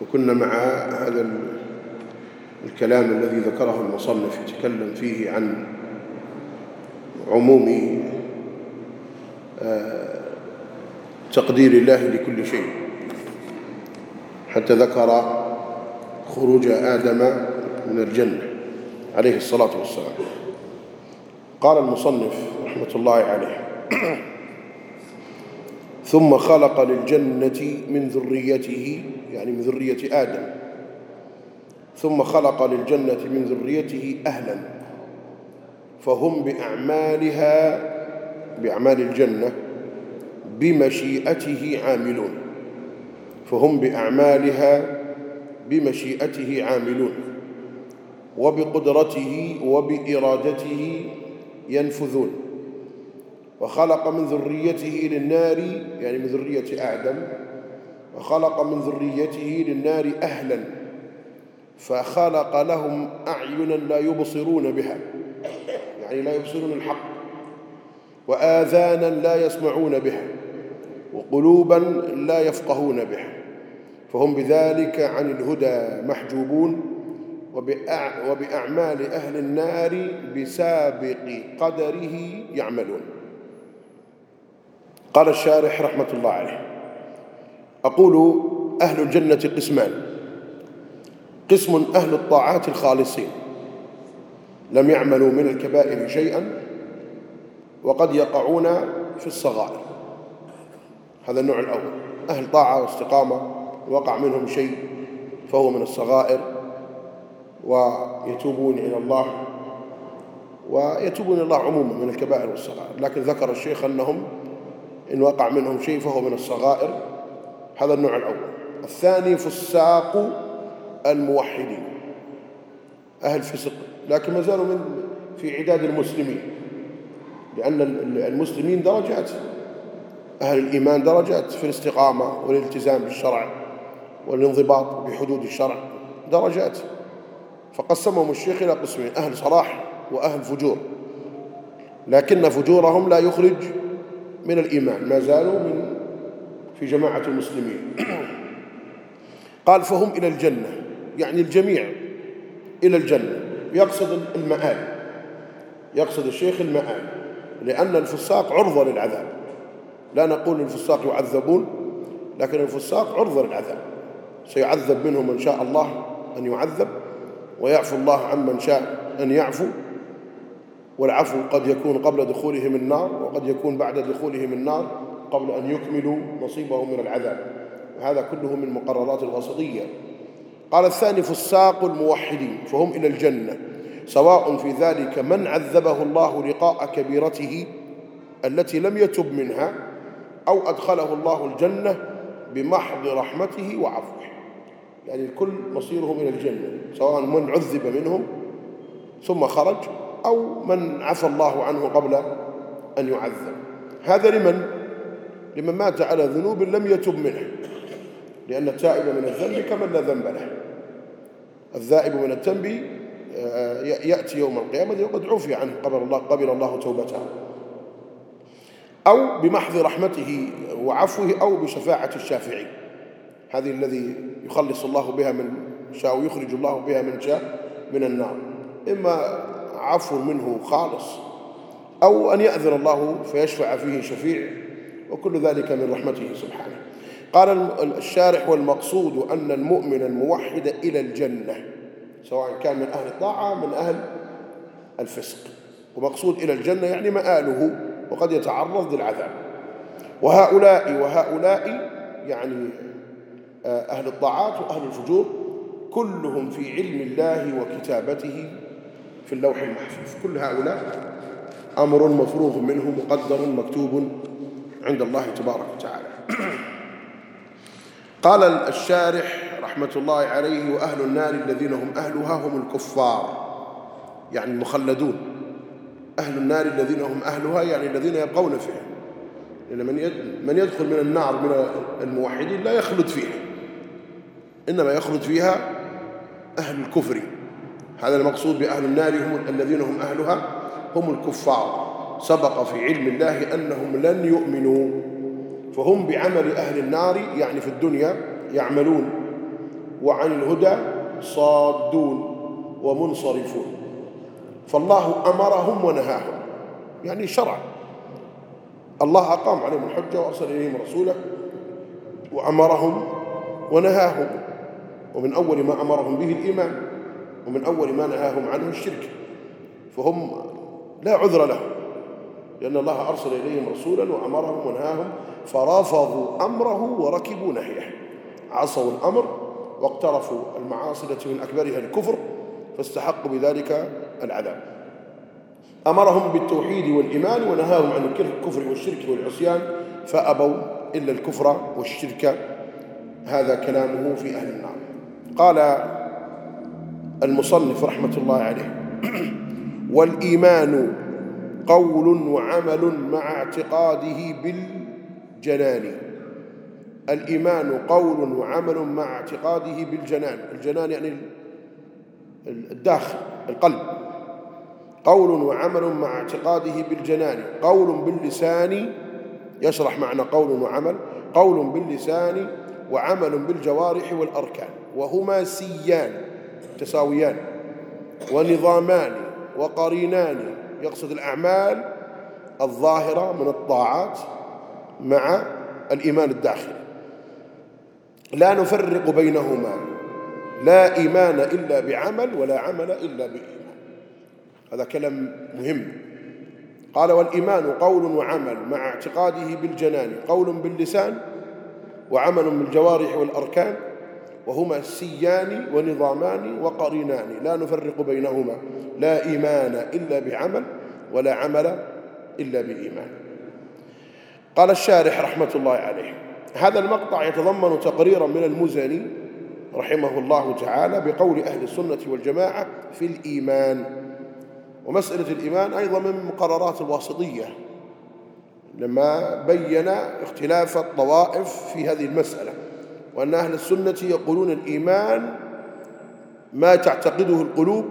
فكنا مع هذا الكلام الذي ذكره المصنف يتكلم فيه عن عموم تقدير الله لكل شيء. حتى ذكر خروج آدم من الجنة عليه الصلاة والسلام. قال المصنف رحمة الله عليه ثم خلق للجنة من ذريته يعني من ذرية آدم. ثم خلق للجنة من ذريته أهلا. فهم بأعمالها بأعمال الجنة بمشيئته عاملون. فهم بأعمالها بمشيئته عاملون. وبقدرته وبإرادته ينفذون. وخلق من ذريته للنار يعني من ذرية آدم وخلق من ذريته للنار أهلا فخلق لهم أعينا لا يبصرون بها يعني لا يبصرون الحق وآذانا لا يسمعون بها وقلوبا لا يفقهون بها فهم بذلك عن الهدى محجوبون وبأعمال أهل النار بسابق قدره يعملون. قال الشارح رحمة الله عليه. أقول أهل الجنة قسمان. قسم أهل الطاعات الخالصين. لم يعملوا من الكبائر شيئا وقد يقعون في الصغائر. هذا النوع الأول. أهل طاعة واستقامة وقع منهم شيء فهو من الصغائر ويتوبون إلى الله ويتوبون إلى الله عموما من الكبائر والصغائر. لكن ذكر الشيخ أنهم إن وقع منهم شيء فهو من الصغائر. هذا النوع الأول. الثاني فساق الموحدين أهل فسق لكن ما زالوا من في عداد المسلمين لأن المسلمين درجات أهل الإيمان درجات في الاستقامة والالتزام بالشرع والانضباط بحدود الشرع درجات. فقسمهم الشيخ إلى قسمين أهل صلاح وأهل فجور لكن فجورهم لا يخرج من الإيمان ما زالوا من في جماعة المسلمين. قال فهم إلى الجنة. يعني الجميع إلى الجنة. يقصد المآل. يقصد الشيخ المآل. لأن الفساق عرضة للعذاب. لا نقول الفساق يعذبون لكن الفساق عرضة للعذاب. سيعذب منهم من شاء الله أن يعذب ويعفو الله عمن شاء أن يعفو. والعفو قد يكون قبل دخولهم النار وقد يكون بعد دخولهم النار قبل أن يكملوا نصيبهم من العذاب. وهذا كله من مقررات الوسطية. قال الثاني فساق الموحدين فهم إلى الجنة. سواء في ذلك من عذبه الله لقاء كبيرته التي لم يتب منها أو أدخله الله الجنة بمحض رحمته وعفوه. يعني الكل مصيرهم إلى الجنة سواء من عذب منهم ثم خرج أو من عفى الله عنه قبل أن يعذب. هذا لمن؟ لمن مات على ذنوب لم يتب منه لأن التائب من الذنب كمن لا ذنب له. الذائب من الذنب يأتي يوم القيامة وقد عفي عنه قبل الله, قبل الله توبته. أو بمحض رحمته وعفوه أو بشفاعة الشافعي. هذه الذي يخلص الله بها من شاء ويخرج الله بها من شاء من النار. إما عفو منه خالص. أو أن يأذن الله فيشفع فيه شفيع وكل ذلك من رحمته سبحانه. قال الشارح والمقصود أن المؤمن الموحد إلى الجنة سواء كان من أهل الطاعة من أهل الفسق. ومقصود إلى الجنة يعني مآله وقد يتعرض للعذاب. وهؤلاء وهؤلاء يعني أهل الطاعات وأهل الفجور كلهم في علم الله وكتابته في اللوح المحفوظ. كل هؤلاء أمر مفروغ منه مقدر مكتوب عند الله تبارك وتعالى. قال الشارح رحمة الله عليه وأهل النار الذين هم أهلها هم الكفار يعني المخلدون. أهل النار الذين هم أهلها يعني الذين يبقون فيها. لأن من يدخل من النار من الموحدين لا يخلد فيها. إنما يخلد فيها أهل الكفر. هذا المقصود بأهل النار هم الذين هم أهلها هم الكفار. سبق في علم الله أنهم لن يؤمنوا. فهم بعمل أهل النار يعني في الدنيا يعملون. وعن الهدى صادون ومنصرفون. فالله أمرهم ونهاهم. يعني شرع. الله أقام عليهم الحجة وأرسل إليهم رسوله وأمرهم ونهاهم. ومن أول ما أمرهم به الإيمان. ومن أول ما نهاهم عنه الشرك فهم لا عذر لهم لأن الله أرسل إليهم رسولا وأمرهم ونهاهم فرافضوا أمره وركبوا نهيه. عصوا الأمر واقترفوا المعاصي التي من أكبرها الكفر فاستحقوا بذلك العذاب. أمرهم بالتوحيد والإيمان ونهاهم عن الكفر والشرك والعصيان فأبوا إلا الكفر والشرك. هذا كلامه في أهل النار. قال المصنف رحمة الله عليه. والإيمان قول وعمل مع اعتقاده بالجنان. الإيمان قول وعمل مع اعتقاده بالجنان. الجنان يعني الداخل القلب. قول وعمل مع اعتقاده بالجنان. قول باللسان يشرح معنى قول وعمل. قول باللسان وعمل بالجوارح والأركان. وهما سيان. تساويان. ونظامان وقرينان يقصد الأعمال الظاهرة من الطاعات مع الإيمان الداخلي. لا نفرق بينهما. لا إيمان إلا بعمل ولا عمل إلا بإيمان. هذا كلام مهم. قال والإيمان قول وعمل مع اعتقاده بالجنان قول باللسان وعمل بالجوارح والأركان. وهما سيان ونظامان وقرينان. لا نفرق بينهما. لا إيمان إلا بعمل ولا عمل إلا بإيمان. قال الشارح رحمة الله عليه هذا المقطع يتضمن تقريرا من المزني رحمه الله تعالى بقول أهل السنة والجماعة في الإيمان. ومسألة الإيمان أيضا من مقررات الواسطية لما بين اختلاف الطوائف في هذه المسألة. وأن أهل السنة يقولون الإيمان ما تعتقده القلوب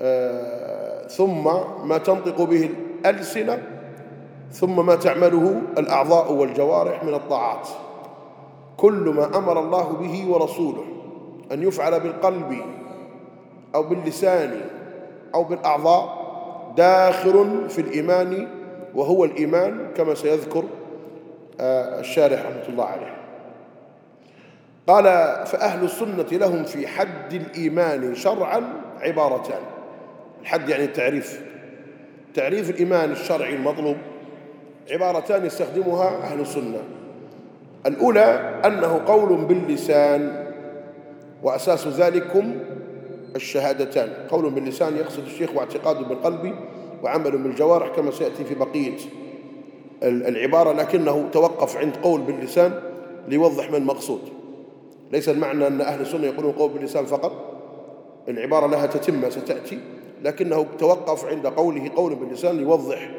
آه، ثم ما تنطق به الألسنة ثم ما تعمله الأعضاء والجوارح من الطاعات. كل ما أمر الله به ورسوله أن يفعل بالقلب أو باللسان أو بالأعضاء داخل في الإيمان وهو الإيمان كما سيذكر آه، الشارح رحمة الله عليه. قال فأهل السنة لهم في حد الإيمان شرعا عبارتان. الحد يعني التعريف. تعريف الإيمان الشرعي المطلوب عبارتان يستخدمها أهل السنة. الأولى أنه قول باللسان وأساس ذلكم الشهادتان. قول باللسان يقصد الشيخ واعتقاد بالقلب وعمل بالجوارح كما سيأتي في بقية العبارة لكنه توقف عند قول باللسان ليوضح ما المقصود. ليس المعنى أن أهل السنة يقولون قول باللسان فقط. العبارة لها تتمة ستأتي لكنه توقف عند قوله قول باللسان ليوضح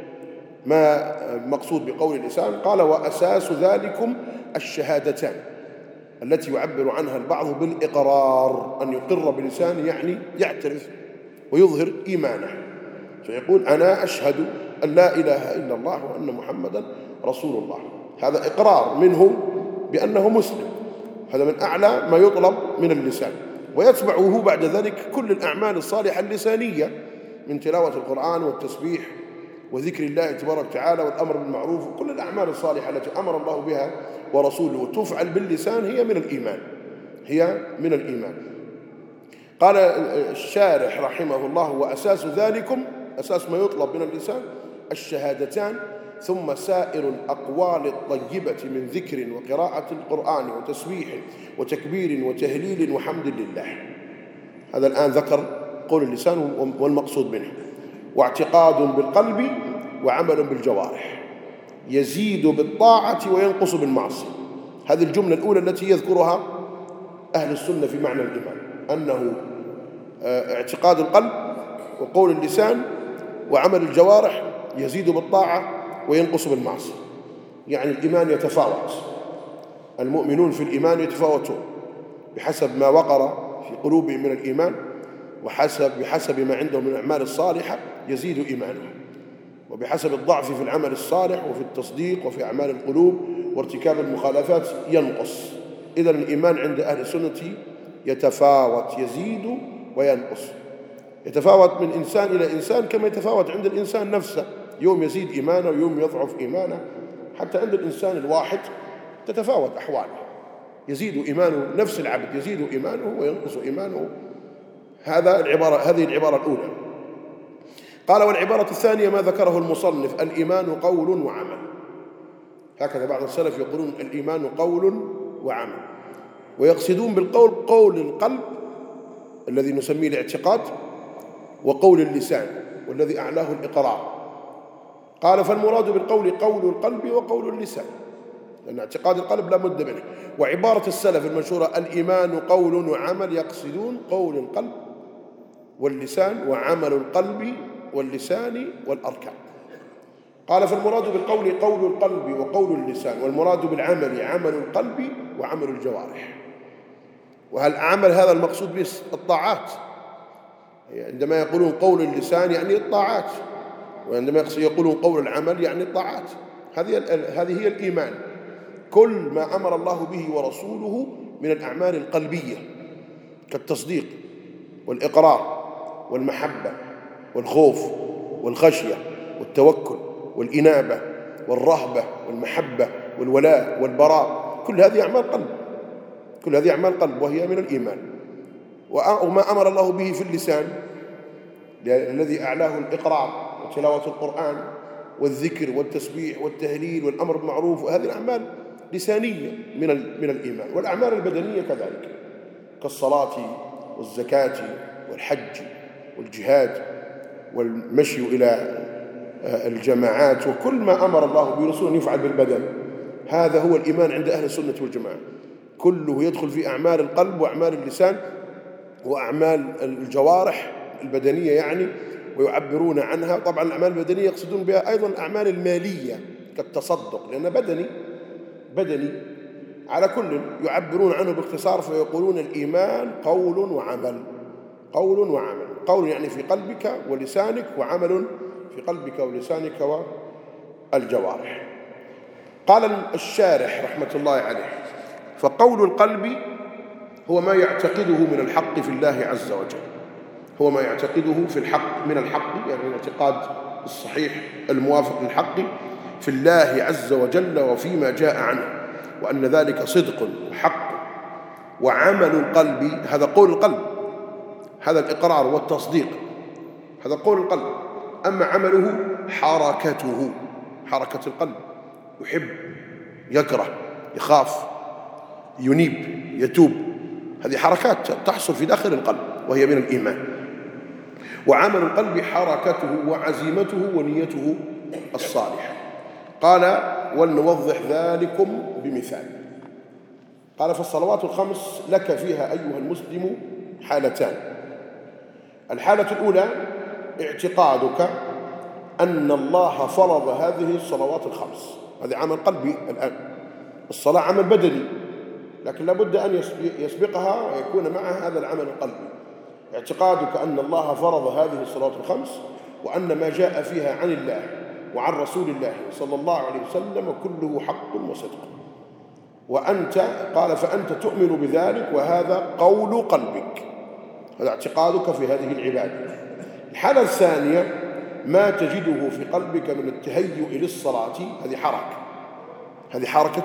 ما مقصود بقول اللسان. قال وأساس ذلكم الشهادتان التي يعبر عنها البعض بالإقرار أن يقر بلسانه يعني يعترف ويظهر إيمانه. فيقول أنا أشهد أن لا إله إلا الله وأن محمدا رسول الله. هذا إقرار منه بأنه مسلم. هذا من أعلى ما يطلب من اللسان. ويتبعه بعد ذلك كل الأعمال الصالحة اللسانية من تلاوة القرآن والتسبيح وذكر الله تبارك وتعالى والأمر بالمعروف وكل الأعمال الصالحة التي أمر الله بها ورسوله. تفعل باللسان هي من الإيمان. هي من الإيمان. قال الشارح رحمه الله وأساس ذلكم أساس ما يطلب من اللسان الشهادتان ثم سائر الأقوال الطيبة من ذكر وقراءة القرآن وتسبيح وتكبير وتهليل وحمد لله. هذا الآن ذكر قول اللسان والمقصود منه. واعتقاد بالقلب وعمل بالجوارح. يزيد بالطاعة وينقص بالمعصية. هذه الجملة الأولى التي يذكرها أهل السنة في معنى الإيمان. أنه آه، اعتقاد القلب وقول اللسان وعمل الجوارح يزيد بالطاعة وينقص بالمعصية. يعني الإيمان يتفاوت. المؤمنون في الإيمان يتفاوتون بحسب ما وقر في قلوبهم من الإيمان وحسب بحسب ما عندهم من الأعمال الصالحة يزيد إيمانهم. وبحسب الضعف في العمل الصالح وفي التصديق وفي أعمال القلوب وارتكاب المخالفات ينقص. إذا الإيمان عند أهل السنة يتفاوت يزيد وينقص. يتفاوت من إنسان إلى إنسان كما يتفاوت عند الإنسان نفسه. يوم يزيد إيمانه ويوم يضعف إيمانه. حتى عند الإنسان الواحد تتفاوت أحواله. يزيد إيمانه نفس العبد يزيد إيمانه وينقص إيمانه. هذا العبارة هذه العبارة الأولى. قال والعبارة الثانية ما ذكره المصنف الإيمان قول وعمل. هكذا بعض السلف يقولون الإيمان قول وعمل. ويقصدون بالقول قول القلب الذي نسميه الاعتقاد وقول اللسان والذي أعلاه الإقرار قال فالمراد بالقول قول القلب وقول اللسان. لأن اعتقاد القلب لا بد منه. وعبارة السلف المشهورة الإيمان قول وعمل يقصدون قول القلب واللسان وعمل القلب واللسان والأركان. قال فالمراد بالقول قول القلب وقول اللسان والمراد بالعمل عمل القلب وعمل الجوارح. وهل عمل هذا المقصود به الطاعات؟ عندما يقولون قول اللسان يعني الطاعات. وعندما يقولون قول العمل يعني الطاعات. هذه هذه هي الإيمان. كل ما أمر الله به ورسوله من الأعمال القلبية كالتصديق والإقرار والمحبة والخوف والخشية والتوكل والإنابة والرهبة والمحبة والولاء والبراء. كل هذه أعمال قلب. كل هذه أعمال قلب وهي من الإيمان. وما أمر الله به في اللسان الذي أعلاه الإقرار وتلاوة القرآن والذكر والتسبيح والتهليل والأمر بالمعروف وهذه الأعمال لسانية من من الإيمان. والأعمال البدنية كذلك كالصلاة والزكاة والحج والجهاد والمشي إلى الجماعات. وكل ما أمر الله برسوله أن يفعل بالبدن هذا هو الإيمان عند أهل السنة والجماعة. كله يدخل في أعمال القلب وأعمال اللسان وأعمال الجوارح البدنية يعني ويعبرون عنها. طبعا الأعمال البدنية يقصدون بها أيضا الأعمال المالية كالتصدق لأنه بدني بدني على كل يعبرون عنه باختصار فيقولون الإيمان قول وعمل قول وعمل. قول يعني في قلبك ولسانك وعمل في قلبك ولسانك والجوارح. قال الشارح رحمة الله عليه فقول القلب هو ما يعتقده من الحق في الله عز وجل. هو ما يعتقده في الحق من الحق يعني الاعتقاد الصحيح الموافق للحق في الله عز وجل وفيما جاء عنه وأن ذلك صدق وحق وعمل القلب هذا قول القلب هذا الإقرار والتصديق هذا قول القلب. أما عمله حركته حركة القلب يحب يكره يخاف ينيب يتوب هذه حركات تحصل في داخل القلب وهي من الإيمان. وعمل القلب حركته وعزيمته ونيته الصالحة. قال ولنوضح ذلكم بمثال قال فالصلوات الخمس لك فيها أيها المسلم حالتان. الحالة الأولى اعتقادك أن الله فرض هذه الصلوات الخمس. هذا عمل قلبي الآن. الصلاة عمل بدني لكن لابد أن يسبقها ويكون معها هذا العمل القلبي. اعتقادك أن الله فرض هذه الصلوات الخمس وأن ما جاء فيها عن الله وعن رسول الله صلى الله عليه وسلم كله حق وصدق. وأنت قال فأنت تؤمن بذلك وهذا قول قلبك. هذا اعتقادك في هذه العبادة. الحالة الثانية ما تجده في قلبك من التهيؤ للصلاة هذه حركة. هذه حركة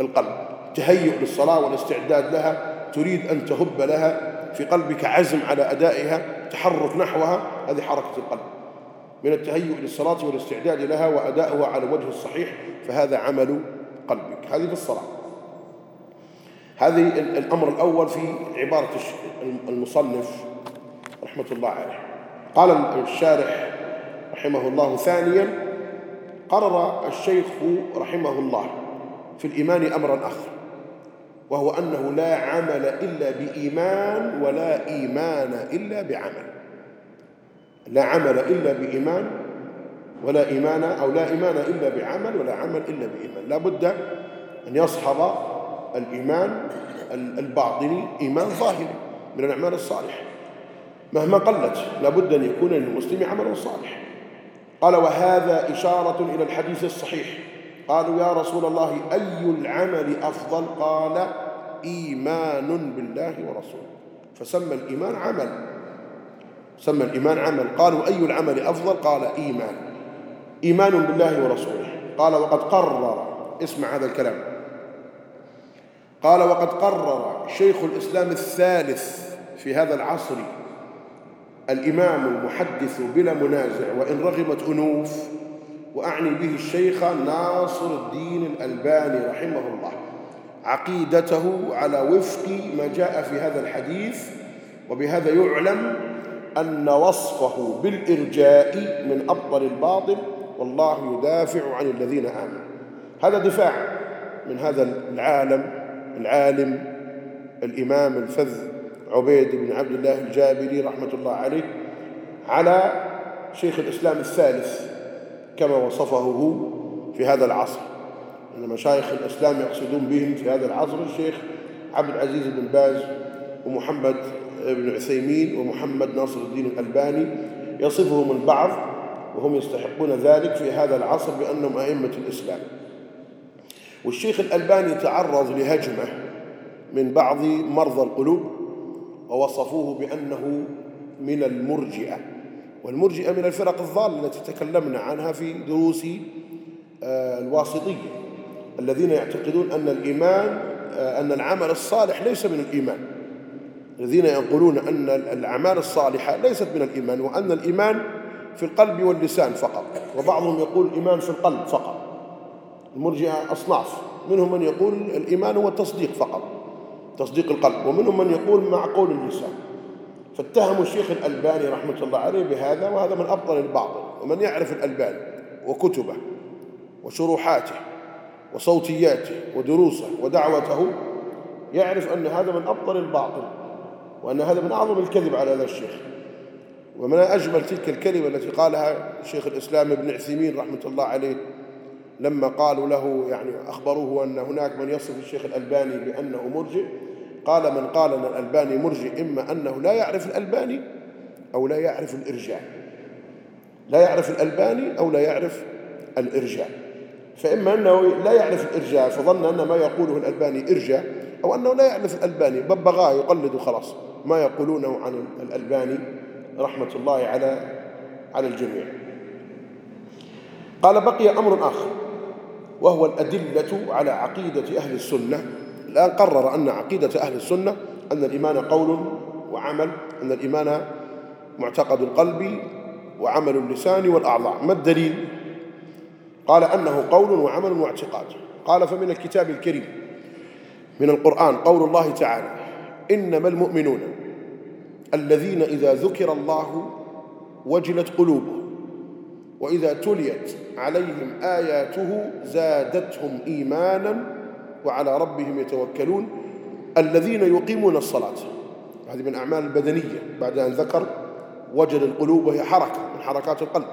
القلب. تهيؤ للصلاة والاستعداد لها تريد أن تهب لها في قلبك عزم على أدائها تحرك نحوها هذه حركة القلب. من التهيؤ للصلاة والاستعداد لها وأدائها على الوجه الصحيح فهذا عمل قلبك. هذه في الصلاة هذه الأمر الأول في عبارة المصنف رحمة الله عليه. قال الشارح رحمه الله ثانيا قرر الشيخ رحمه الله في الإيمان أمرا آخر. وهو أنه لا عمل إلا بإيمان ولا إيمان إلا بعمل. لا عمل إلا بإيمان ولا إيمان أو لا إيمان إلا بعمل ولا عمل إلا بإيمان. لا بد أن يصحب الإيمان الباطني إيمان ظاهري من الأعمال الصالحة. مهما قلت لا بد أن يكون للمسلم عمل صالح. قال وهذا إشارة إلى الحديث الصحيح. قالوا يا رسول الله أي العمل أفضل؟ قال إيمان بالله ورسوله. فسمى الإيمان عمل. سمى الإيمان عمل. قالوا أي العمل أفضل؟ قال إيمان. إيمان بالله ورسوله. قال وقد قرر. اسمع هذا الكلام. قال وقد قرر شيخ الإسلام الثالث في هذا العصر الإمام المحدث بلا منازع وإن رغمت أنوف وأعني به الشيخ ناصر الدين الألباني رحمه الله. عقيدته على وفق ما جاء في هذا الحديث وبهذا يعلم أن وصفه بالإرجاء من أبطل الباطل والله يدافع عن الذين آمنوا. هذا دفاع من هذا العالم العالم الإمام الفذ عبيد بن عبد الله الجابري رحمة الله عليه على شيخ الإسلام الثالث كما وصفه هو في هذا العصر. أن مشايخ الإسلام يقصدون بهم في هذا العصر الشيخ عبد العزيز بن باز ومحمد بن عثيمين ومحمد ناصر الدين الألباني يصفهم البعض وهم يستحقون ذلك في هذا العصر بأنهم أئمة الإسلام. والشيخ الألباني تعرض لهجمة من بعض مرضى القلوب ووصفوه بأنه من المرجئة. والمرجئة من الفرق الضالة التي تكلمنا عنها في دروس آه، الواسطية الذين يعتقدون أن الإيمان آه، أن العمل الصالح ليس من الإيمان. الذين يقولون أن الأعمال الصالحة ليست من الإيمان وأن الإيمان في القلب واللسان فقط. وبعضهم يقول الإيمان في القلب فقط. المرجئة أصناف. منهم من يقول الإيمان هو التصديق فقط تصديق القلب. ومنهم من يقول مع قول اللسان. فاتهموا الشيخ الألباني رحمة الله عليه بهذا وهذا من أبطل الباطل ومن يعرف الألباني وكتبه وشروحاته وصوتياته ودروسه ودعوته يعرف أن هذا من أبطل الباطل وأن هذا من أعظم الكذب على هذا الشيخ. ومن أجمل تلك الكلمة التي قالها شيخ الإسلام ابن عثيمين رحمة الله عليه لما قالوا له يعني أخبروه أن هناك من يصف الشيخ الألباني بأنه مرجئ قال من قال أن الألباني مرجئ إما أنه لا يعرف الألباني أو لا يعرف الإرجاء. لا يعرف الألباني أو لا يعرف الإرجاء. فإما أنه لا يعرف الإرجاء فظن أن ما يقوله الألباني إرجاء أو أنه لا يعرف الألباني. ببغاء يقلد خلاص ما يقولونه عن الألباني رحمة الله على على الجميع. قال بقي أمر آخر وهو الأدلة على عقيدة أهل السنة. الآن قرر أن عقيدة أهل السنة أن الإيمان قول وعمل أن الإيمان معتقد القلب وعمل اللسان والأعضاء ما الدليل؟ قال أنه قول وعمل واعتقاد قال فمن الكتاب الكريم من القرآن قول الله تعالى إنما المؤمنون الذين إذا ذكر الله وجلت قلوبهم وإذا تليت عليهم آياته زادتهم إيمانا وعلى ربهم يتوكلون الذين يقيمون الصلاة. هذه من أعمال البدنية بعد أن ذكر وجل القلوب وهي حركة من حركات القلب.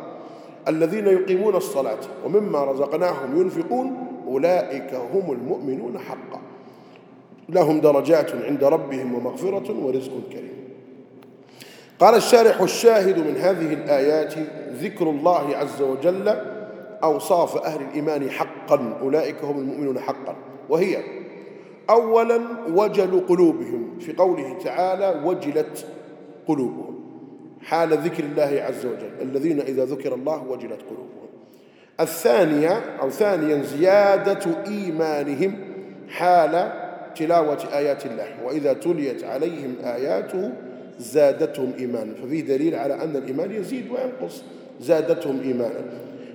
الذين يقيمون الصلاة ومما رزقناهم ينفقون أولئك هم المؤمنون حقا. لهم درجات عند ربهم ومغفرة ورزق كريم. قال الشارح الشاهد من هذه الآيات ذكر الله عز وجل أوصاف أهل الإيمان حقا. أولئك هم المؤمنون حقا. وهي أولا وجل قلوبهم في قوله تعالى وجلت قلوبهم. حال ذكر الله عز وجل الذين إذا ذكر الله وجلت قلوبهم. الثانية أو ثانيا زيادة إيمانهم حال تلاوة آيات الله. وإذا تليت عليهم آياته زادتهم إيمانا. ففيه دليل على أن الإيمان يزيد وينقص. زادتهم إيمانا.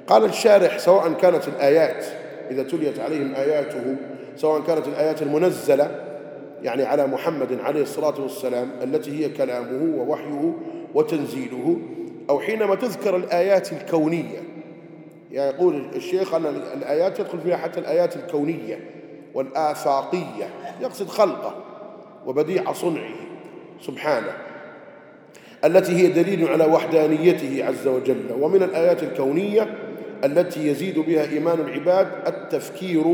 قال الشارح سواء كانت الآيات إذا تليت عليهم آياته سواء كانت الآيات المنزلة يعني على محمد عليه الصلاة والسلام التي هي كلامه ووحيه وتنزيله أو حينما تذكر الآيات الكونية. يعني يقول الشيخ أن الآيات يدخل فيها حتى الآيات الكونية والآفاقية. يقصد خلقه وبديع صنعه سبحانه التي هي دليل على وحدانيته عز وجل. ومن الآيات الكونية التي يزيد بها إيمان العباد التفكير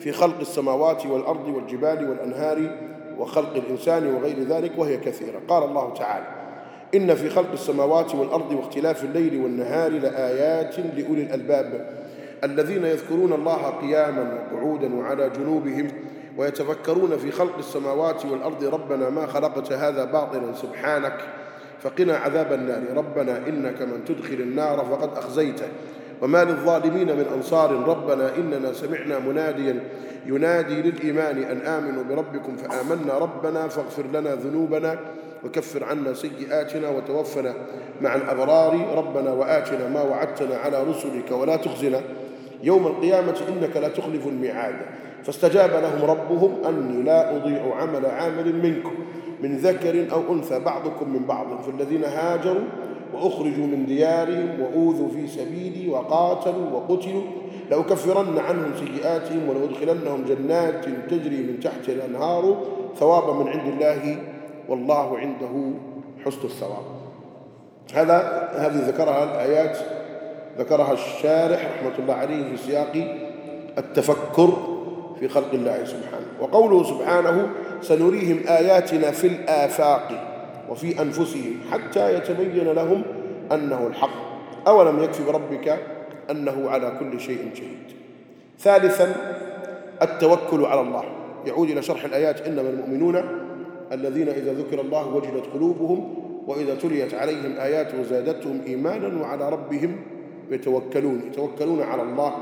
في خلق السماوات والأرض والجبال والأنهار وخلق الإنسان وغير ذلك وهي كثيرة. قال الله تعالى إن في خلق السماوات والأرض واختلاف الليل والنهار لآيات لأولي الألباب الذين يذكرون الله قياما وقعودا وعلى جنوبهم ويتفكرون في خلق السماوات والأرض ربنا ما خلقت هذا باطلا سبحانك فقنا عذاب النار. ربنا إنك من تدخل النار فقد أخزيته. وما للظالمين من أنصار. ربنا إننا سمعنا مناديا ينادي للإيمان أن آمنوا بربكم فآمنا ربنا فاغفر لنا ذنوبنا وكفر عنا سيئاتنا وتوفنا مع الأبرار. ربنا وآتنا ما وعدتنا على رسلك ولا تخزنا. يوم القيامة إنك لا تخلف الميعاد. فاستجاب لهم ربهم أني لا أضيع عمل عامل منكم من ذكر أو أنثى بعضكم من بعض. فالذين هاجروا وأخرجوا من ديارهم وأوذوا في سبيلي وقاتلوا وقتلوا لأكفرن عنهم سيئاتهم ولأدخلنهم جنات تجري من تحت الأنهار ثوابا من عند الله والله عنده حسن الثواب. هذا هذه ذكرها الآيات ذكرها الشارح رحمة الله عليه في سياق التفكر في خلق الله سبحانه. وقوله سبحانه سنريهم آياتنا في الآفاق. وفي أنفسهم حتى يتبين لهم أنه الحق. أولم يكفي بربك أنه على كل شيء شهيد. ثالثا التوكل على الله. يعود إلى شرح الآيات إنما المؤمنون الذين إذا ذكر الله وجلت قلوبهم وإذا تليت عليهم آياته زادتهم إيمانا وعلى ربهم يتوكلون. يتوكلون على الله.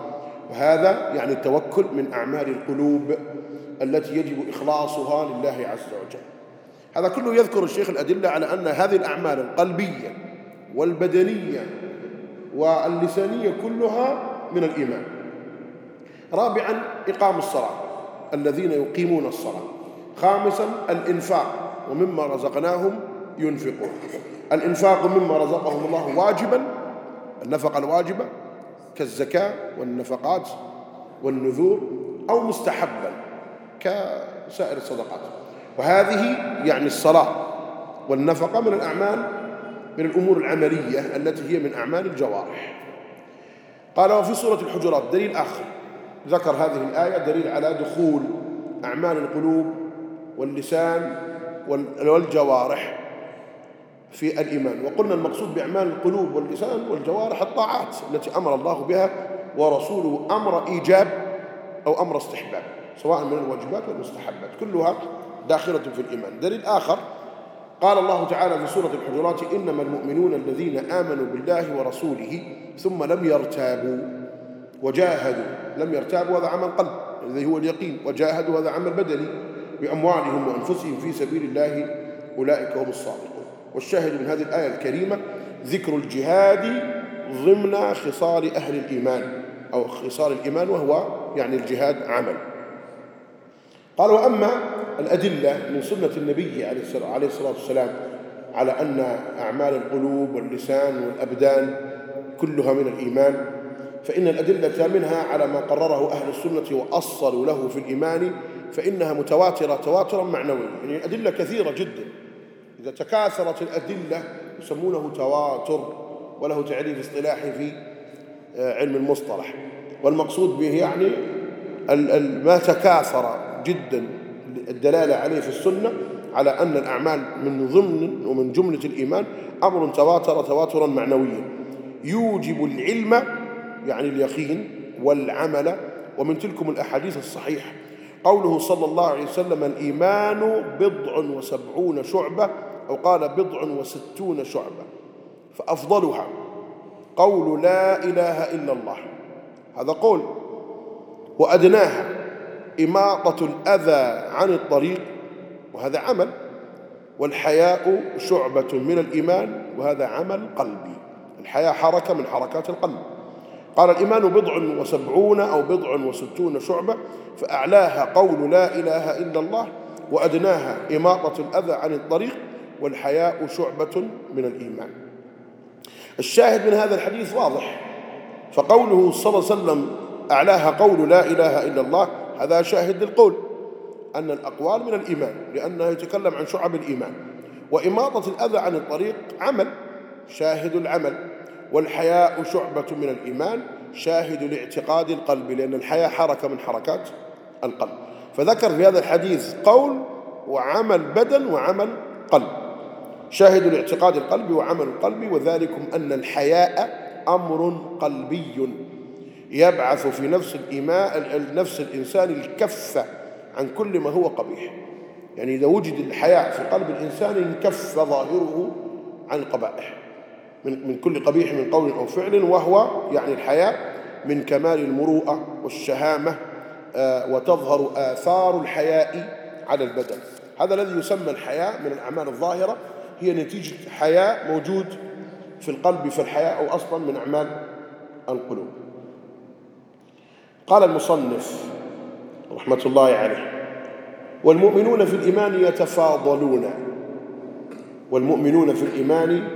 وهذا يعني التوكل من أعمال القلوب التي يجب إخلاصها لله عز وجل. هذا كله يذكر الشيخ الأدلة على أن هذه الأعمال القلبية والبدنية واللسانية كلها من الإيمان. رابعا إقام الصلاة الذين يقيمون الصلاة. خامسا الإنفاق ومما رزقناهم ينفقون. الإنفاق مما رزقهم الله واجبا النفقة الواجبة كالزكاة والنفقات والنذور أو مستحبا كسائر الصدقات. وهذه يعني الصلاة والنفقة من الأعمال من الأمور العملية التي هي من أعمال الجوارح. قال وفي سورة الحجرات دليل آخر. ذكر هذه الآية دليل على دخول أعمال القلوب واللسان والجوارح في الإيمان. وقلنا المقصود بأعمال القلوب واللسان والجوارح الطاعات التي أمر الله بها ورسوله أمر إيجاب أو أمر استحباب سواء من الواجبات والمستحبات كلها داخلة في الإيمان. دليل آخر قال الله تعالى في سورة الحجرات إنما المؤمنون الذين آمنوا بالله ورسوله ثم لم يرتابوا وجاهدوا. لم يرتابوا هذا عمل قلب الذي هو اليقين. وجاهدوا هذا عمل بدني بأموالهم وأنفسهم في سبيل الله أولئك هم الصادقون. والشاهد من هذه الآية الكريمة ذكر الجهاد ضمن خصال أهل الإيمان أو خصال الإيمان وهو يعني الجهاد عمل. قال وأما الأدلة من سنة النبي عليه الصلاة والسلام على أن أعمال القلوب واللسان والأبدان كلها من الإيمان فإن الأدلة منها على ما قرره أهل السنة وأصلوا له في الإيمان فإنها متواترة تواترا معنويا. يعني الأدلة كثيرة جدا. إذا تكاثرت الأدلة يسمونه تواتر وله تعريف اصطلاحي في آه، علم المصطلح. والمقصود به يعني ما تكاثر جدا. الدلالة عليه في السنة على أن الأعمال من ضمن ومن جملة الإيمان أمر تواتر تواترا معنويا. يوجب العلم يعني اليقين والعمل ومن تلكم الأحاديث الصحيحة. قوله صلى الله عليه وسلم الإيمان بضع وسبعون شعبة أو قال بضع وستون شعبة. فأفضلها قول لا إله إلا الله. هذا قول. وأدناها. إماطة الأذى عن الطريق وهذا عمل والحياء شعبة من الإيمان وهذا عمل قلبي. الحياء حركة من حركات القلب. قال الإيمان بضع وسبعون أو بضع وستون شعبة فأعلاها قول لا إله إلا الله وأدناها إماطة الأذى عن الطريق والحياء شعبة من الإيمان. الشاهد من هذا الحديث واضح فقوله صلى الله عليه وسلم أعلاها قول لا إله إلا الله هذا شاهد للقول أن الأقوال من الإيمان لأنه يتكلم عن شعب الإيمان. وإماطة الأذى عن الطريق عمل شاهد العمل. والحياء شعبة من الإيمان شاهد لاعتقاد القلب لأن الحياء حركة من حركات القلب. فذكر في هذا الحديث قول وعمل بدن وعمل قلب. شاهد لاعتقاد القلب وعمل القلب وذلكم أن الحياء أمر قلبي. يبعث في نفس الإيمان نفس الإنسان الكف عن كل ما هو قبيح. يعني إذا وجد الحياء في قلب الإنسان انكف ظاهره عن القبائح من, من كل قبيح من قول أو فعل وهو يعني الحياء من كمال المروءة والشهامة آه، وتظهر آثار الحياء على البدن. هذا الذي يسمى الحياء من الأعمال الظاهرة. هي نتيجة حياء موجود في القلب فالحياء أصلا من أعمال القلوب. قال المصنف رحمة الله عليه والمؤمنون في الإيمان يتفاضلون. والمؤمنون في الإيمان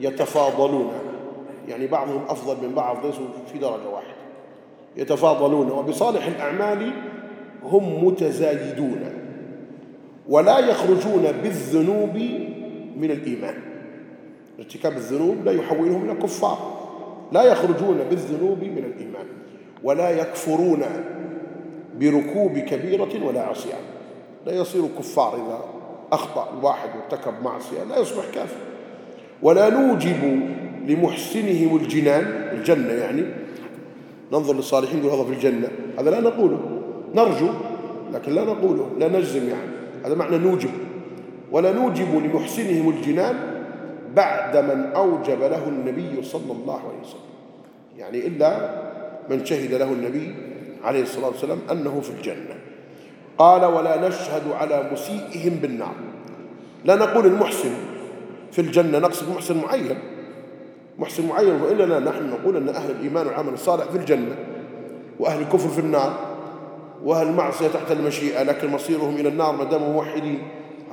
يتفاضلون. يعني بعضهم أفضل من بعض ليسوا في درجة واحدة. يتفاضلون وبصالح الأعمال هم متزايدون. ولا يخرجون بالذنوب من الإيمان. ارتكاب الذنوب لا يحولهم إلى كفار. لا يخرجون بالذنوب من الإيمان. ولا يكفرون بركوب كبيرة ولا عصيان. لا يصير كفار إذا أخطأ الواحد وارتكب معصية. لا يصبح كافر. ولا نوجب لمحسنهم الجنان. الجنة يعني. ننظر للصالحين نقول هذا في الجنة. هذا لا نقوله. نرجو لكن لا نقوله. لا نجزم يعني. هذا معنى نوجب. ولا نوجب لمحسنهم الجنان بعد من أوجب له النبي صلى الله عليه وسلم. يعني إلا من شهد له النبي عليه الصلاة والسلام أنه في الجنة. قال ولا نشهد على مسيئهم بالنار. لا نقول المحسن في الجنة نقصد محسن معين. محسن معين وإننا نحن نقول أن أهل الإيمان والعمل الصالح في الجنة وأهل الكفر في النار وأهل المعصية تحت المشيئة لكن مصيرهم إلى النار ما داموا موحدين.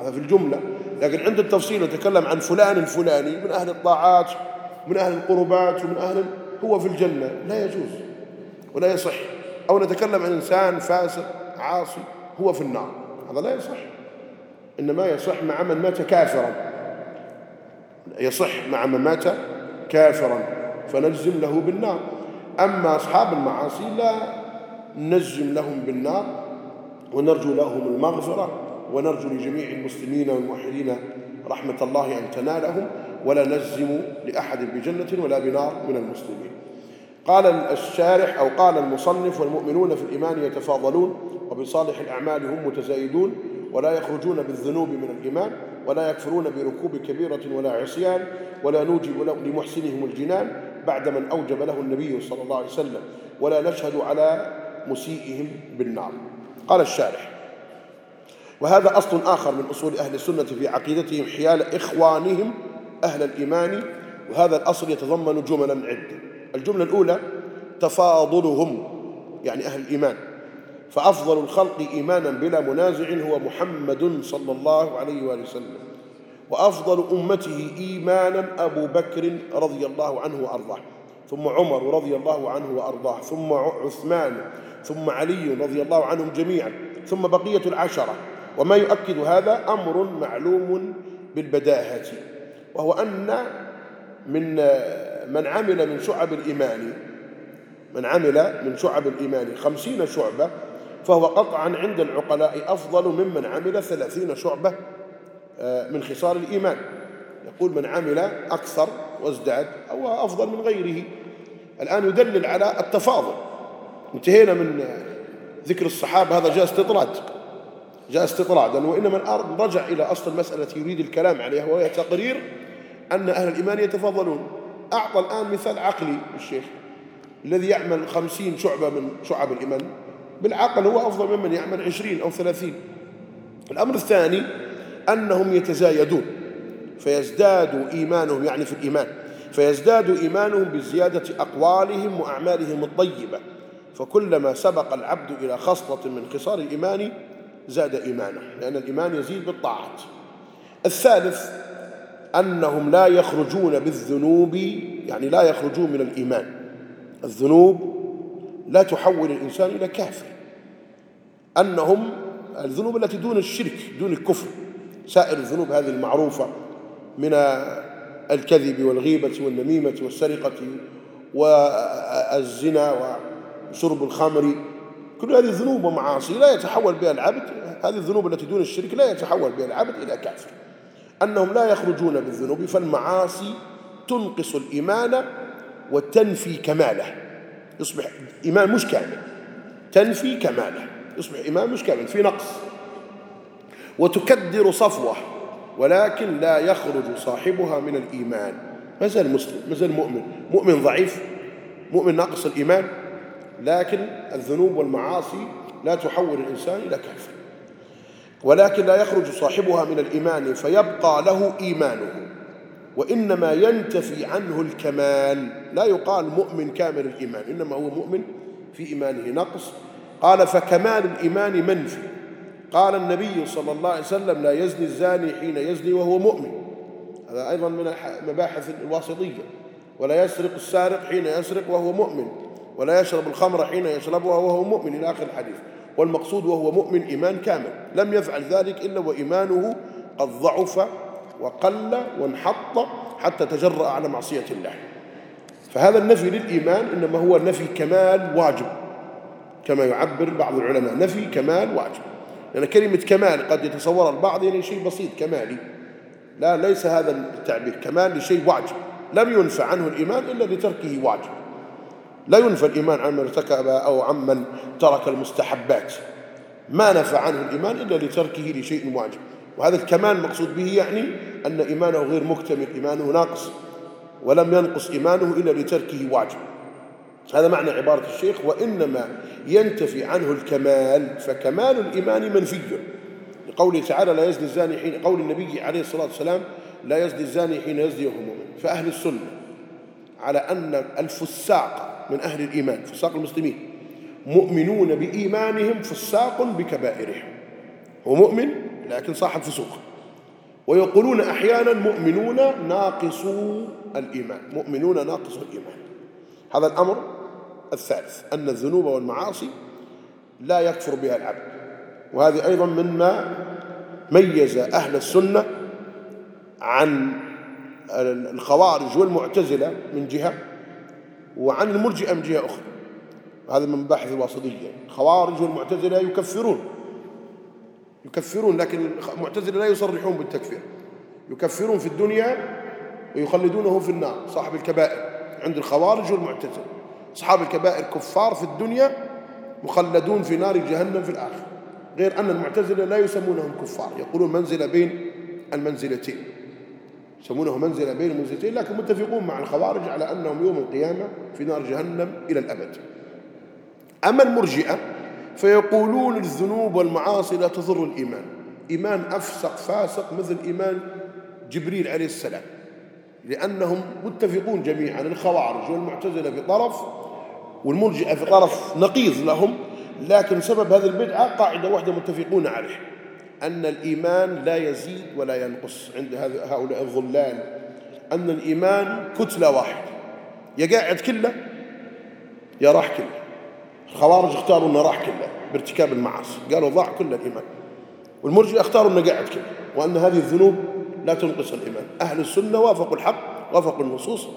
هذا في الجملة. لكن عند التفصيل نتكلم عن فلان الفلاني من أهل الطاعات من أهل القربات ومن أهل هو في الجنة. لا يجوز. ولا يصح. أو نتكلم عن إنسان فاسق عاصي هو في النار. هذا لا يصح. إنما يصح مع من مات كافرا. يصح مع من مات كافرا. فنجزم له بالنار. أما أصحاب المعاصي لا نجزم لهم بالنار. ونرجو لهم المغفرة. ونرجو لجميع المسلمين والموحدين رحمة الله أن تنالهم. ولا نجزم لأحد بجنة ولا بنار من المسلمين. قال الشارح أو قال المصنف والمؤمنون في الإيمان يتفاضلون وبصالح الأعمال هم متزايدون ولا يخرجون بالذنوب من الإيمان ولا يكفرون بركوب كبيرة ولا عصيان ولا نوجب لمحسنهم الجنان بعد من أوجب له النبي صلى الله عليه وسلم ولا نشهد على مسيئهم بالنار. قال الشارح. وهذا أصل آخر من أصول أهل السنة في عقيدتهم حيال إخوانهم أهل الإيمان وهذا الأصل يتضمن جملا عدة الجملة الأولى تفاضلهم يعني أهل الإيمان. فأفضل الخلق إيمانا بلا منازع هو محمد صلى الله عليه وآله وسلم. وأفضل أمته إيمانا أبو بكر رضي الله عنه وأرضاه. ثم عمر رضي الله عنه وأرضاه. ثم عثمان ثم علي رضي الله عنهم جميعا. ثم بقية العشرة. وما يؤكد هذا أمر معلوم بالبداهة. وهو أن من من عمل من شعب الإيمان من عمل من شعب الإيمان خمسين شعبة فهو قطعا عند العقلاء أفضل ممن عمل ثلاثين شعبة آه، من خصال الإيمان. يقول من عمل أكثر وازداد أو أفضل من غيره. الآن يدلل على التفاضل. انتهينا من ذكر الصحابة هذا جاء استطراد. جاء استطراد وإنما رجع إلى أصل المسألة يريد الكلام عليها وهي تقرير أن أهل الإيمان يتفاضلون أعطى الآن مثال عقلي الشيخ الذي يعمل خمسين شعبة من شعب الإيمان. بالعقل هو أفضل ممن يعمل عشرين أو ثلاثين. الأمر الثاني أنهم يتزايدون. فيزداد إيمانهم يعني في الإيمان فيزداد إيمانهم بزيادة أقوالهم وأعمالهم الطيبة. فكلما سبق العبد إلى خصلة من خصال الإيمان زاد إيمانه لأن الإيمان يزيد بالطاعات. الثالث أنهم لا يخرجون بالذنوب يعني لا يخرجون من الإيمان. الذنوب لا تحول الإنسان إلى كافر. أنهم الذنوب التي دون الشرك دون الكفر. سائر الذنوب هذه المعروفة من الكذب والغيبة والنميمة والسرقة والزنا وشرب الخمر. كل هذه الذنوب ومعاصي لا يتحول بها العبد هذه الذنوب التي دون الشرك لا يتحول بها العبد إلى كافر. أنهم لا يخرجون بالذنوب فالمعاصي تنقص الإيمان وتنفي كماله. يصبح إيمان مش كامل. تنفي كماله. يصبح إيمان مش كامل في نقص. وتكدر صفوة ولكن لا يخرج صاحبها من الإيمان. ما زال مسلم ما زال مؤمن. مؤمن ضعيف مؤمن ناقص الإيمان لكن الذنوب والمعاصي لا تحول الإنسان إلى كافر. ولكن لا يخرج صاحبها من الإيمان فيبقى له إيمانه. وإنما ينتفي عنه الكمال. لا يقال مؤمن كامل الإيمان إنما هو مؤمن في إيمانه. نقص قال فكمال الإيمان منفي. قال النبي صلى الله عليه وسلم لا يزني الزاني حين يزني وهو مؤمن. هذا أيضا من مباحث الواسطية. ولا يسرق السارق حين يسرق وهو مؤمن. ولا يشرب الخمر حين يشربها وهو مؤمن. إلى آخر الحديث. والمقصود وهو مؤمن إيمان كامل. لم يفعل ذلك إلا وإيمانه قد ضعف وقل وانحط حتى تجرأ على معصية الله. فهذا النفي للإيمان إنما هو نفي كمال واجب كما يعبر بعض العلماء. نفي كمال واجب. لأن كلمة كمال قد يتصور البعض يعني شيء بسيط كمالي. لا ليس هذا التعبير. كمال لشيء واجب. لم ينفع عنه الإيمان إلا لتركه واجب. لا ينفى الإيمان عن من ارتكب أو عمن ترك المستحبات. ما نفى عنه الإيمان إلا لتركه لشيء واجب. وهذا الكمال المقصود به يعني أن إيمانه غير مكتمل إيمانه ناقص ولم ينقص إيمانه إلا لتركه واجب. هذا معنى عبارة الشيخ وإنما ينتفي عنه الكمال فكمال الإيمان منفي. لقوله تعالى لا يزني الزاني حين قول النبي عليه الصلاة والسلام لا يزني الزاني حين يزني مؤمن فأهل السنة على أن الفساق من أهل الإيمان فساق المسلمين. مؤمنون بإيمانهم فساق بكبائرهم. هو مؤمن لكن صاحب فسوق. ويقولون أحيانا مؤمنون ناقصو الإيمان. مؤمنون ناقصو الإيمان. هذا الأمر الثالث أن الذنوب والمعاصي لا يكفر بها العبد. وهذه أيضا مما ميز أهل السنة عن الخوارج والمعتزلة من جهة وعن المرجئة من جهة أخرى. هذا من مباحث الواسطية. الخوارج والمعتزلة يكفرون. يكفرون لكن المعتزلة لا يصرحون بالتكفير. يكفرون في الدنيا ويخلدونه في النار صاحب الكبائر عند الخوارج والمعتزلة. أصحاب الكبائر كفار في الدنيا مخلدون في نار جهنم في الآخرة. غير أن المعتزلة لا يسمونهم كفار يقولون منزلة بين المنزلتين. يسمونه منزلة بين المنزلتين لكن متفقون مع الخوارج على أنهم يوم القيامة في نار جهنم إلى الأبد. أما المرجئة فيقولون الذنوب والمعاصي لا تضر الإيمان. إيمان أفسق فاسق مثل إيمان جبريل عليه السلام. لأنهم متفقون جميعا الخوارج والمعتزلة في طرف والمرجئة في طرف نقيض لهم لكن سبب هذه البدعة قاعدة واحدة متفقون عليه. أن الإيمان لا يزيد ولا ينقص عند هؤلاء الظلال أن الإيمان كتلة واحدة. يا قاعد كله يا راح كله. الخوارج اختاروا أنه راح كله بارتكاب المعاصي. قالوا ضاع كل الإيمان. والمرجئة اختاروا أنه قاعد كله. وأن هذه الذنوب لا تنقص الإيمان. أهل السنة وافقوا الحق وافقوا النصوص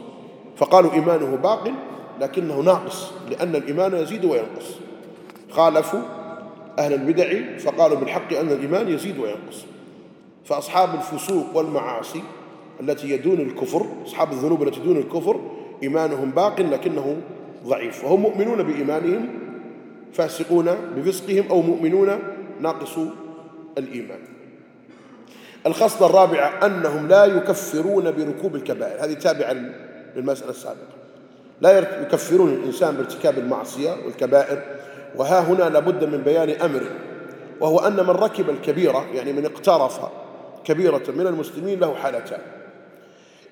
فقالوا إيمانه باق لكنه ناقص لأن الإيمان يزيد وينقص. خالفوا أهل البدع فقالوا بالحق أن الإيمان يزيد وينقص. فأصحاب الفسوق والمعاصي التي يدون الكفر أصحاب الذنوب التي دون الكفر إيمانهم باق لكنه ضعيف. وهم مؤمنون بإيمانهم فاسقون بفسقهم أو مؤمنون ناقصو الإيمان. الخصلة الرابعة أنهم لا يكفرون بركوب الكبائر. هذه تابعة للمسألة السابقة. لا يكفرون الإنسان بارتكاب المعصية والكبائر وها هنا لابد من بيان أمر وهو أن من ركب الكبيرة يعني من اقترف كبيرة من المسلمين له حالتان.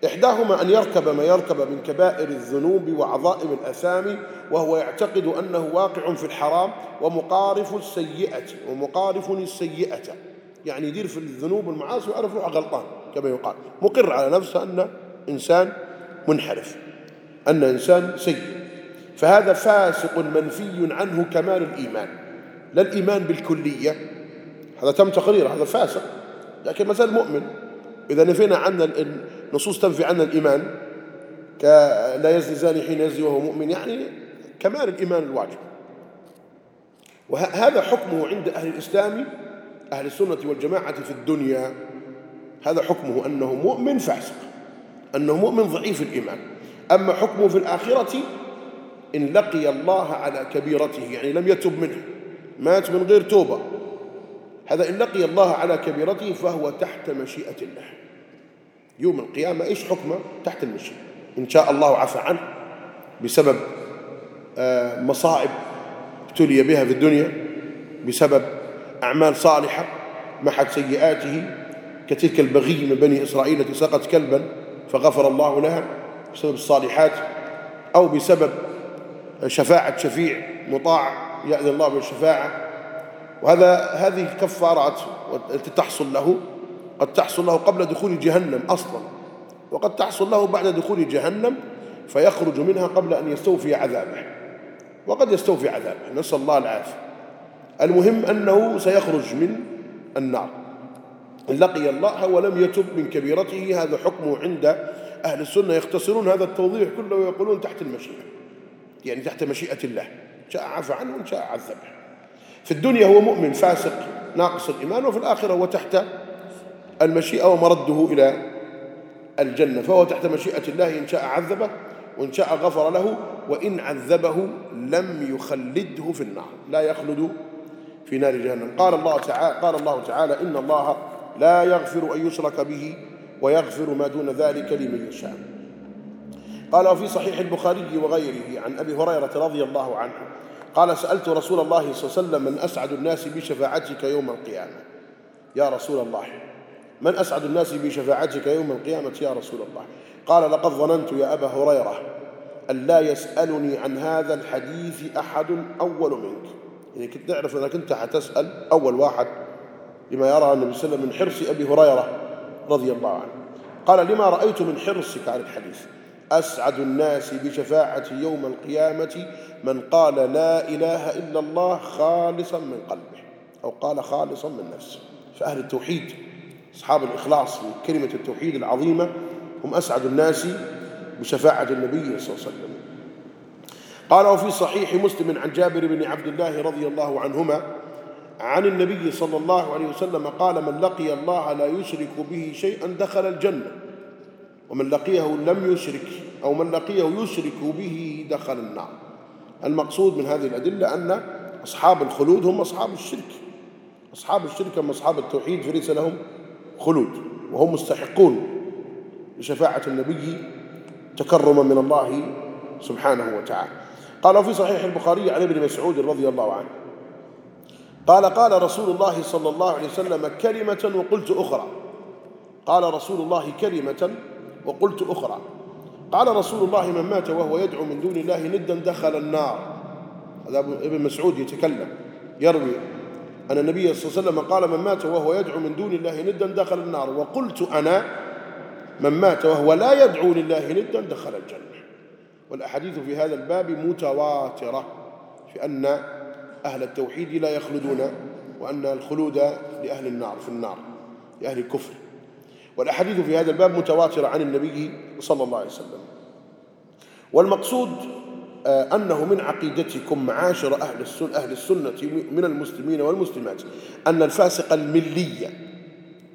إحداهما أن يركب ما يركب من كبائر الذنوب وعظائم الأثام وهو يعتقد أنه واقع في الحرام ومقارف السيئة ومقارف السيئة. يعني يدير في الذنوب والمعاصي ويعرف روحه غلطان كما يقال. مقر على نفسه أنه إنسان منحرف أن إنسان سيء. فهذا فاسق منفي عنه كمال الإيمان. لا الإيمان بالكلية هذا تم تقريره هذا فاسق. لكن مثلا مؤمن إذا نفينا عنا النصوص تنفي عنا الإيمان لا يزني زاني حين يزني وهو مؤمن يعني كمال الإيمان الواجب. وهذا حكمه عند أهل الإسلام أهل السنة والجماعة في الدنيا. هذا حكمه أنه مؤمن فاسق أنه مؤمن ضعيف الإيمان. أما حكمه في الآخرة إن لقي الله على كبيرته يعني لم يتب منه مات من غير توبة. هذا إن لقي الله على كبيرته فهو تحت مشيئة الله. يوم القيامة إيش حكمه؟ تحت المشيئة. إن شاء الله عفى عنه بسبب آه، مصائب ابتلي بها في الدنيا بسبب أعمال صالحة محت سيئاته. كتلك البغي من بني إسرائيل التي سقت كلبا فغفر الله لها بسبب الصالحات أو بسبب شفاعة شفيع مطاع يأذن الله بالشفاعة. وهذا هذه الكفارات التي تحصل له قد تحصل له قبل دخول جهنم أصلا. وقد تحصل له بعد دخول جهنم فيخرج منها قبل أن يستوفي عذابه. وقد يستوفي عذابه. نسأل الله العافية. المهم أنه سيخرج من النار. إن لقي الله ولم يتب من كبيرته هذا حكمه عند أهل السنة يختصرون هذا التوضيح كله ويقولون تحت المشيئة. يعني تحت مشيئة الله. شاء عفى عنه وإن شاء عذبه. في الدنيا هو مؤمن فاسق ناقص الإيمان وفي الآخرة هو تحت المشيئة ومرده إلى الجنة فهو تحت مشيئة الله إن شاء عذبه وإن شاء غفر له وإن عذبه لم يخلده في النار لا يخلد في نار جهنم. قال الله تعالى قال الله تعالى إن الله لا يغفر أن يشرك به ويغفر ما دون ذلك لمن يشاء. قال وفي صحيح البخاري وغيره عن أبي هريرة رضي الله عنه قال سألت رسول الله صلى الله عليه وسلم من أسعد الناس بشفاعتك يوم القيامة؟ يا رسول الله من أسعد الناس بشفاعتك يوم القيامة يا رسول الله؟ قال لقد ظننت يا أبا هريرة أن لا يسألني عن هذا الحديث أحد أول منك. يعني كنت تعرف أنك أنت حتسأل أول واحد لما يرى النبي صلى الله عليه وسلم من حرص أبي هريرة رضي الله عنه. قال لما رأيت من حرصك على الحديث؟ أسعد الناس بشفاعة يوم القيامة من قال لا إله إلا الله خالصا من قلبه أو قال خالصا من نفسه. فأهل التوحيد أصحاب الإخلاص في كلمة التوحيد العظيمة هم أسعد الناس بشفاعة النبي صلى الله عليه وسلم. قال وفي صحيح مسلم عن جابر بن عبد الله رضي الله عنهما عن النبي صلى الله عليه وسلم قال من لقي الله لا يشرك به شيئا دخل الجنة. ومن لقيه لم يشرك أو من لقيه يشرك به دخل النار. المقصود من هذه الأدلة أن أصحاب الخلود هم أصحاب الشرك. أصحاب الشرك هم أصحاب التوحيد فليس لهم خلود وهم مستحقون لشفاعة النبي تكرما من الله سبحانه وتعالى. قال في صحيح البخاري عن ابن مسعود رضي الله عنه قال قال رسول الله صلى الله عليه وسلم كلمة وقلت أخرى. قال رسول الله كلمة وقلت أخرى. قال رسول الله من مات وهو يدعو من دون الله ندا دخل النار. هذا ابن مسعود يتكلم يروي أن النبي صلى الله عليه وسلم قال من مات وهو يدعو من دون الله ندا دخل النار. وقلت أنا من مات وهو لا يدعو لله ندا دخل الجنة. والأحاديث في هذا الباب متواترة في أن أهل التوحيد لا يخلدون وأن الخلود لأهل النار في النار لأهل الكفر. والأحاديث في هذا الباب متواترة عن النبي صلى الله عليه وسلم. والمقصود آه، أنه من عقيدتكم معاشر أهل السنة, أهل السنة من المسلمين والمسلمات أن الفاسق الملي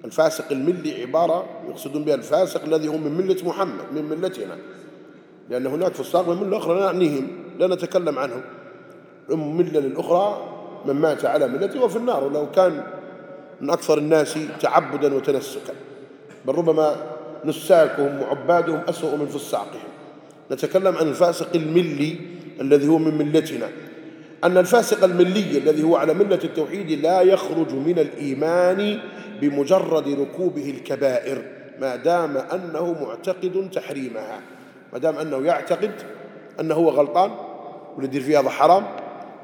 الفاسق الملي عبارة يقصدون بها الفاسق الذي هم من ملة محمد من ملتنا. لأن هناك فساق من ملة أخرى لا نعنيهم لا نتكلم عنهم. الملة الأخرى من مات على ملته وفي النار ولو كان من أكثر الناس تعبدا وتنسكا. بل ربما نساكهم وعبادهم أسوأ من فساقهم. نتكلم عن الفاسق الملي الذي هو من ملتنا. أن الفاسق الملي الذي هو على ملة التوحيد لا يخرج من الإيمان بمجرد ركوبه الكبائر ما دام أنه معتقد تحريمها. ما دام أنه يعتقد أنه هو غلطان ويدير فيه هذا حرام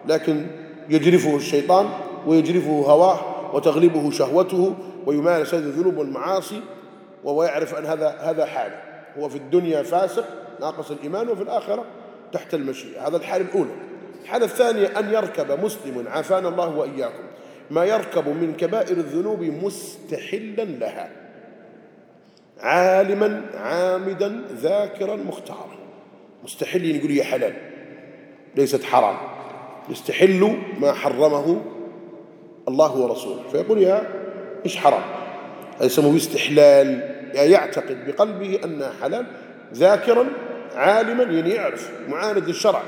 لكن يجرفه الشيطان ويجرفه هواه وتغلبه شهوته ويمارس هذه الذنوب والمعاصي وهو يعرف أن هذا هذا حاله هو في الدنيا فاسق ناقص الإيمان وفي الآخرة تحت المشيئة هذا الحال الأولى. الحالة الثانية أن يركب مسلم عافانا الله وإياكم ما يركب من كبائر الذنوب مستحلا لها. عالما عامدا ذاكرا مختارا. مستحل يقول هي حلال. ليست حرام. يستحل ما حرمه الله ورسوله. فيقول يا مش حرام؟ هذا يسموه استحلال. يعتقد بقلبه أنها حلال ذاكرا عالما يعني يعرف معاند للشرع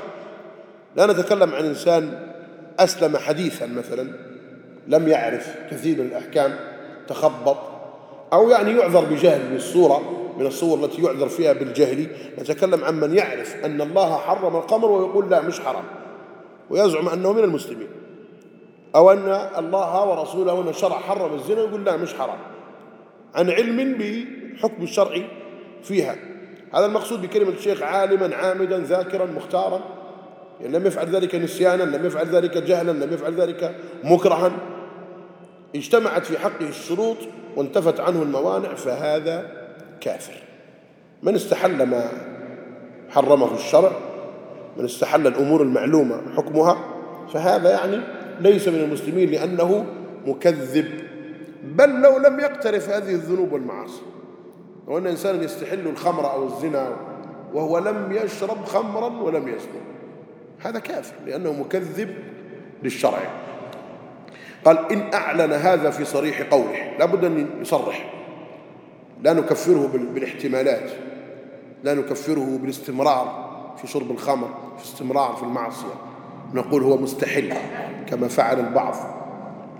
لا نتكلم عن إنسان أسلم حديثا مثلا لم يعرف كثير من الأحكام تخبط أو يعني يعذر بجهل بالصورة من الصور التي يعذر فيها بالجهل. نتكلم عن من يعرف أن الله حرم القمر ويقول لا مش حرام. ويزعم أنه من المسلمين. أو أن الله ورسوله وأن الشرع حرم الزنا يقول لا مش حرام. عن علم بحكم الشرع فيها. هذا المقصود بكلمة الشيخ عالما عامدا ذاكرا مختارا. يعني لم يفعل ذلك نسيانا لم يفعل ذلك جهلا لم يفعل ذلك مكرها. اجتمعت في حقه الشروط وانتفت عنه الموانع فهذا كافر. من استحل ما حرمه الشرع من استحل الأمور المعلومة حكمها فهذا يعني ليس من المسلمين لأنه مكذب. بل لو لم يقترف هذه الذنوب والمعاصي. لو أن إنسان يستحل الخمر أو الزنا وهو لم يشرب خمرا ولم يزني هذا كافر لأنه مكذب للشرع. قال إن أعلن هذا في صريح قوله. لابد أن يصرح. لا نكفره بالاحتمالات. لا نكفره بالاستمرار في شرب الخمر في استمرار في المعصية. نقول هو مستحل كما فعل البعض.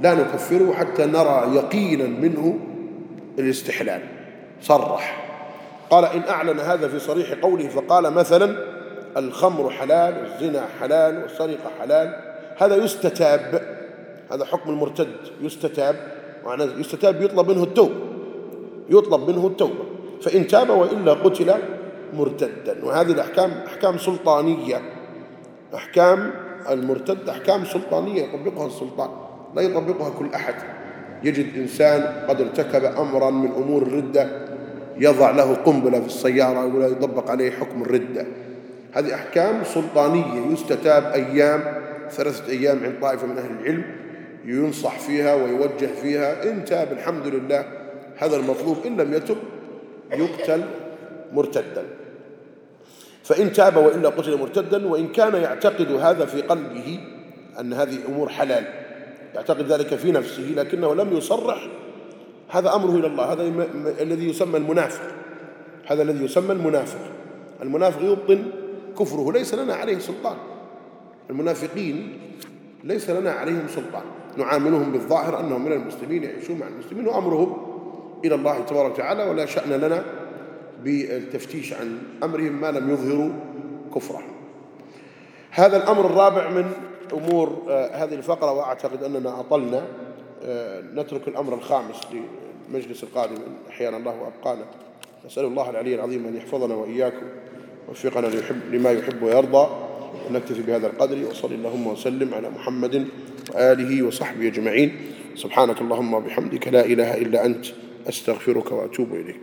لا نكفره حتى نرى يقينا منه الاستحلال. صرح. قال إن أعلن هذا في صريح قوله فقال مثلا الخمر حلال والزنا حلال والسرقة حلال. هذا يستتاب. هذا حكم المرتد. يستتاب. معنى يستتاب يطلب منه التوب يطلب منه التوبة. فإن تاب وإلا قتل مرتدا. وهذه الأحكام أحكام سلطانية. أحكام المرتد أحكام سلطانية يطبقها السلطان. لا يطبقها كل أحد. يجد إنسان قد ارتكب أمرا من أمور الردة يضع له قنبلة في السيارة ولا يطبق عليه حكم الردة. هذه أحكام سلطانية يستتاب أيام ثلاثة أيام عند طائفة من أهل العلم ينصح فيها ويوجه فيها. إن تاب الحمد لله هذا المطلوب. إن لم يتب يقتل مرتدا. فإن تاب وإلا قتل مرتدا وإن كان يعتقد هذا في قلبه أن هذه أمور حلال يعتقد ذلك في نفسه لكنه لم يصرح هذا أمره إلى الله. هذا الذي يسمى المنافق. هذا الذي يسمى المنافق. المنافق يبطن كفره. ليس لنا عليه سلطان. المنافقين ليس لنا عليهم سلطان. نعاملهم بالظاهر أنهم من المسلمين يعيشون مع المسلمين وأمرهم إلى الله تبارك وتعالى ولا شأن لنا بالتفتيش عن أمرهم ما لم يظهروا كفره هذا الأمر الرابع من أمور آه، هذه الفقرة وأعتقد أننا أطلنا نترك الأمر الخامس للمجلس القادم. أحيانا الله وأبقانا. نسأل الله العلي العظيم أن يحفظنا وإياكم ويوفقنا لما يحب ويرضى. ونكتفي بهذا القدر. وصل اللهم وسلم على محمد وآله وصحبه أجمعين. سبحانك اللهم وبحمدك لا إله إلا أنت. أستغفرك وأتوب إليك.